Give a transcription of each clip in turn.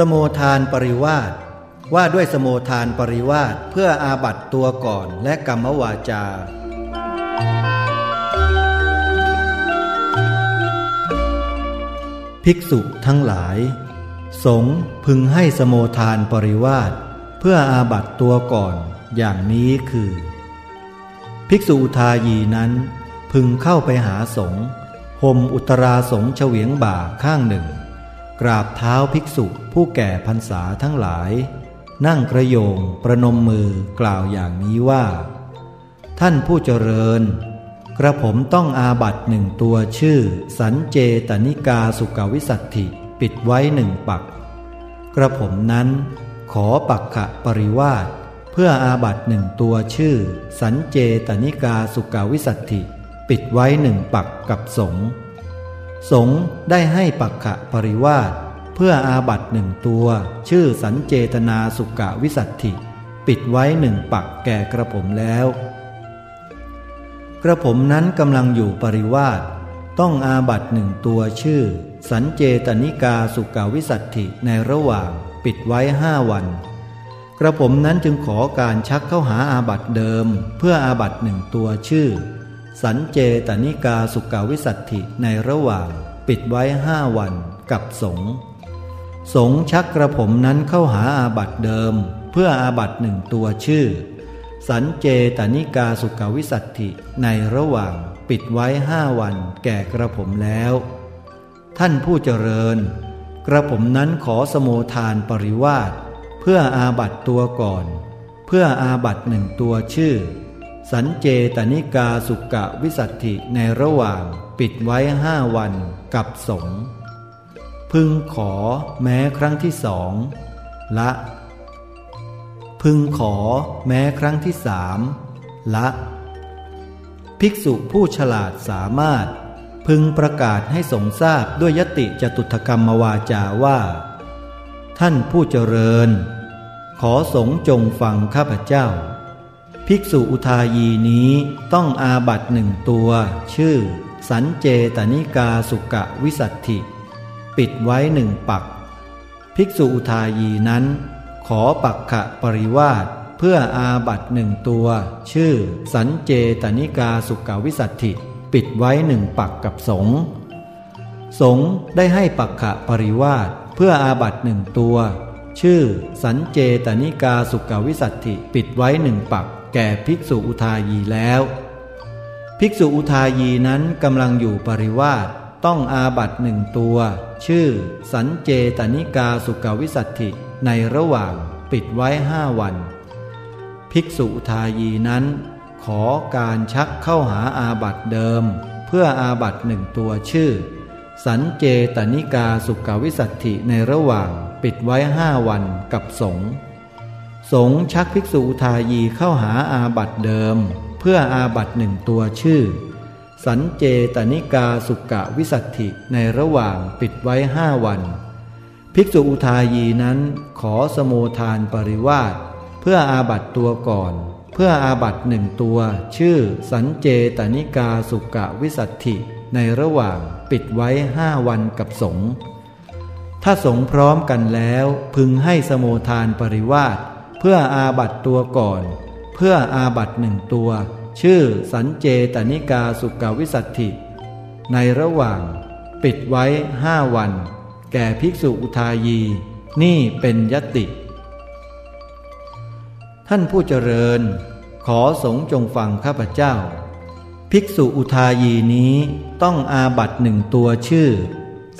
สโมทานปริวาสว่าด้วยสโมทานปริวาสเพื่ออาบัตตัวก่อนและกรรมวาจา ภิกษุทั้งหลาย สงพึงให้สโมทานปริวาสเพื่ออาบัตตัวก่อนอย่างนี้คือ ภิกษุทายีนั้น พึงเข้าไปหาสงห่มอุตราสงเฉวียงบ่าข้างหนึ่ง กราบเท้าภิกษุผู้แก่พรรษาทั้งหลาย นั่งกระโยงประนมมือกล่าวอย่างนี้ว่า ท่านผู้เจริญ กระผมต้องอาบัตหนึ่งตัวชื่อ สันเจตนิกาสุกวิสัตถิปิดไว้หนึ่งปัก กระผมนั้นขอปักขะปริวาสเพื่ออาบัตหนึ่งตัวชื่อ สันเจตนิกาสุกวิสัตถิ ปิดไว้หนึ่งปักกับสงฆ์ สงได้ให้ปักขะปริวาสเพื่ออาบัตหนึ่งตัว ชื่อสันเจตนาสุกะวิสัตถิ ปิดไว้หนึ่งปักแก่กระผมแล้ว กระผมนั้นกำลังอยู่ปริวาสต้องอาบัตหนึ่งตัวชื่อ สันเจตนิกาสุกาวิสัตถิในระหว่างปิดไว้ห้าวัน กระผมนั้นจึงขอการชักเข้าหาอาบัตเดิม เพื่ออาบัตหนึ่งตัวชื่อ สันเจตนิกาสุกาวิสัตถิในระหว่างปิดไว้ห้าวันกับสงสงชักกระผมนั้นเข้าหาอาบัตเดิม เพื่ออาบัตหนึ่งตัวชื่อ สันเจตนิกาสุกาวิสัตถิในระหว่างปิดไว้ห้าวันแก่กระผมแล้ว ท่านผู้เจริญ กระผมนั้นขอสโมทานปริวาสเพื่ออาบัตตัวก่อน เพื่ออาบัตหนึ่งตัวชื่อ สันเจตนิกาสุกะวิสัตถิในระหว่างปิดไว้ห้าวันกับสงพึงขอแม้ครั้งที่สองละ พึงขอแม้ครั้งที่สามละ ภิกษุผู้ฉลาดสามารถ พึงประกาศให้สงทราบด้วยยติจตุถกรรมวาจาว่า ท่านผู้เจริญ ขอสงจงฟังข้าพเจ้า ภิกษุอุทายีนี้ต้องอาบัตหนึ่งตัว ชื่อ สันเจตนิกาสุกะวิสัตถิ ปิดไว้หนึ่งปัก ภิกษุอุทายีนั้น ขอปักขะปริวาสเพื่ออาบัตหนึ่งตัว ชื่อ สันเจตนิกาสุกาวิสัตถิ ปิดไว้หนึ่งปักกับสงสงได้ให้ปักขะปริวาสเพื่ออาบัตหนึ่งตัว ชื่อ สันเจตนิกาสุกาวิสัตถิปิดไว้หนึ่งปัก แก่ภิกษุอุทายีแล้ว ภิกษุอุทายีนั้นกำลังอยู่ปริวาสต้องอาบัตหนึ่งตัว ชื่อ สันเจตนิกาสุกวิสัตถิในระหว่างปิดไว้ห้าวัน ภิกษุอุทายีนั้น ขอการชักเข้าหาอาบัตเดิม เพื่ออาบัตหนึ่งตัวชื่อ สันเจตนิกาสุกวิสัตถิในระหว่าง ปิดไว้ห้าวันกับสงฆ์สงชักภิกษุทายีเข้าหาอาบัตเดิม เพื่ออาบัตหนึ่งตัวชื่อ สันเจตนิกาสุกะวิสัตถิในระหว่างปิดไว้ห้าวัน ภิกษุอุทายีนั้นขอสโมทานปริวาสเพื่ออาบัตตัวก่อน เพื่ออาบัตหนึ่งตัว ชื่อ สันเจตนิกาสุกะวิสัตถิในระหว่างปิดไว้ห้าวันกับสงฆ์ ถ้าสงพร้อมกันแล้วพึงให้สโมทานปริวาสเพื่ออาบัตตัวก่อน เพื่ออาบัตหนึ่งตัว ชื่อสันเจตนิกาสุกาวิสัตถิ ในระหว่างปิดไว้ห้าวัน แก่ภิกษุอุทายี นี่เป็นยติ ท่านผู้เจริญ ขอสงจงฟังข้าพเจ้า ภิกษุอุทายีนี้ต้องอาบัตหนึ่งตัวชื่อ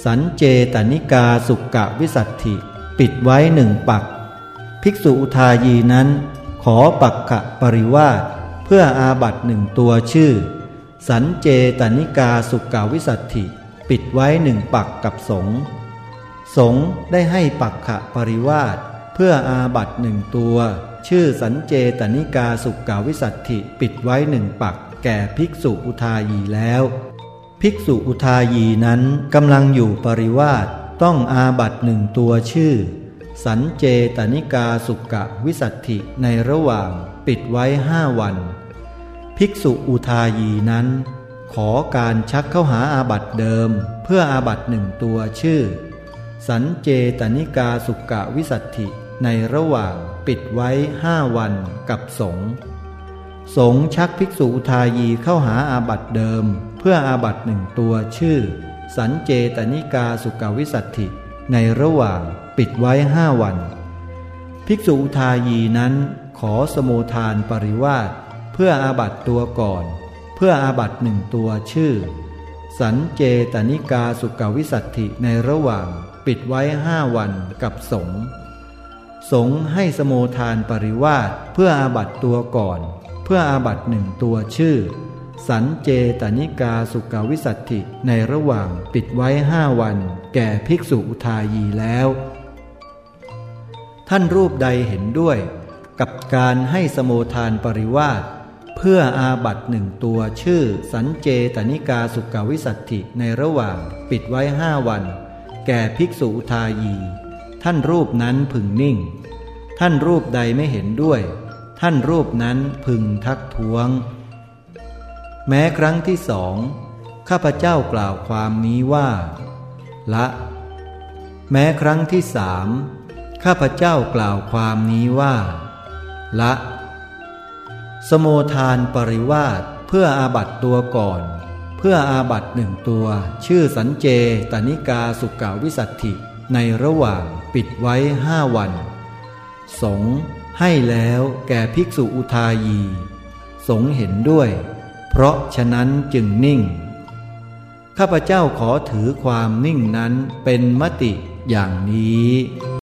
สันเจตนิกาสุกะวิสัตถิ ปิดไว้หนึ่งปัก ภิกษุอุทายีนั้น ขอปักขะปริวาสเพื่ออาบัตหนึ่งตัวชื่อ สันเจตนิกาสุกาวิสัตถิ ปิดไว้หนึ่งปักกับสง สงได้ให้ปักขะปริวาสเพื่ออาบัตหนึ่งตัว ชื่อสันเจตนิกาสุกาวิสัตถิ ปิดไว้หนึ่งปักแก่ภิกษุอุทายีแล้ว ภิกษุอุทายีนั้นกำลังอยู่ปริวาสต้องอาบัตหนึ่งตัวชื่อ สันเจตนิกาสุกกวิสัฏฐิในระหว่างปิดไว้ห้าวัน ภิกษุอุทายีนั้น ขอการชักเข้าหาอาบัติเดิม เพื่ออาบัติหนึ่งตัวชื่อ สัญเจตนิกาสุกกวิสัฏฐิในระหว่างปิดไว้ห้าวันกับสงฆ์ สงฆ์ชักภิกษุอุทายีเข้าหาอาบัติเดิม เพื่ออาบัติหนึ่งตัวชื่อ สัญเจตนิกาสุกาวิสัตถิ ในระหว่างปิดไว้ห้าวัน ภิกษุทายีนั้นขอสมุทานปริวาสเพื่ออาบัตตัวก่อน เพื่ออาบัตหนึ่งตัวชื่อ สันเจตนิกาสุกาวิสัตถิในระหว่างปิดไว้ห้าวันกับสงสงให้สมุทานปริวาสเพื่ออาบัตตัวก่อน เพื่ออาบัตหนึ่งตัวชื่อ สันเจตนิกาสุกาวิสัตถิในระหว่างปิดไว้ห้าวัน แก่ภิกษุอุทายีแล้ว ท่านรูปใดเห็นด้วย กับการให้สมุทานปริวาสเพื่ออาบัตหนึ่งตัวชื่อ สันเจตนิกาสุกาวิสัตถิในระหว่างปิดไว้ห้าวัน แก่ภิกษุอุทายี ท่านรูปนั้นพึงนิ่ง ท่านรูปใดไม่เห็นด้วย ท่านรูปนั้นพึงทักท้วง แม้ครั้งที่สองข้าพเจ้ากล่าวความนี้ว่า ละ แม้ครั้งที่สามข้าพเจ้ากล่าวความนี้ว่า ละ สโมทานปริวาสเพื่ออาบัตตัวก่อน เพื่ออาบัตหนึ่งตัว ชื่อสันเจตนิกาสุกาวิสัตถิในระหว่างปิดไว้ห้าวัน สง ให้แล้วแก่ภิกษุอุทายี สงเห็นด้วย เพราะฉะนั้นจึงนิ่ง ข้าพเจ้าขอถือความนิ่งนั้นเป็นมติอย่างนี้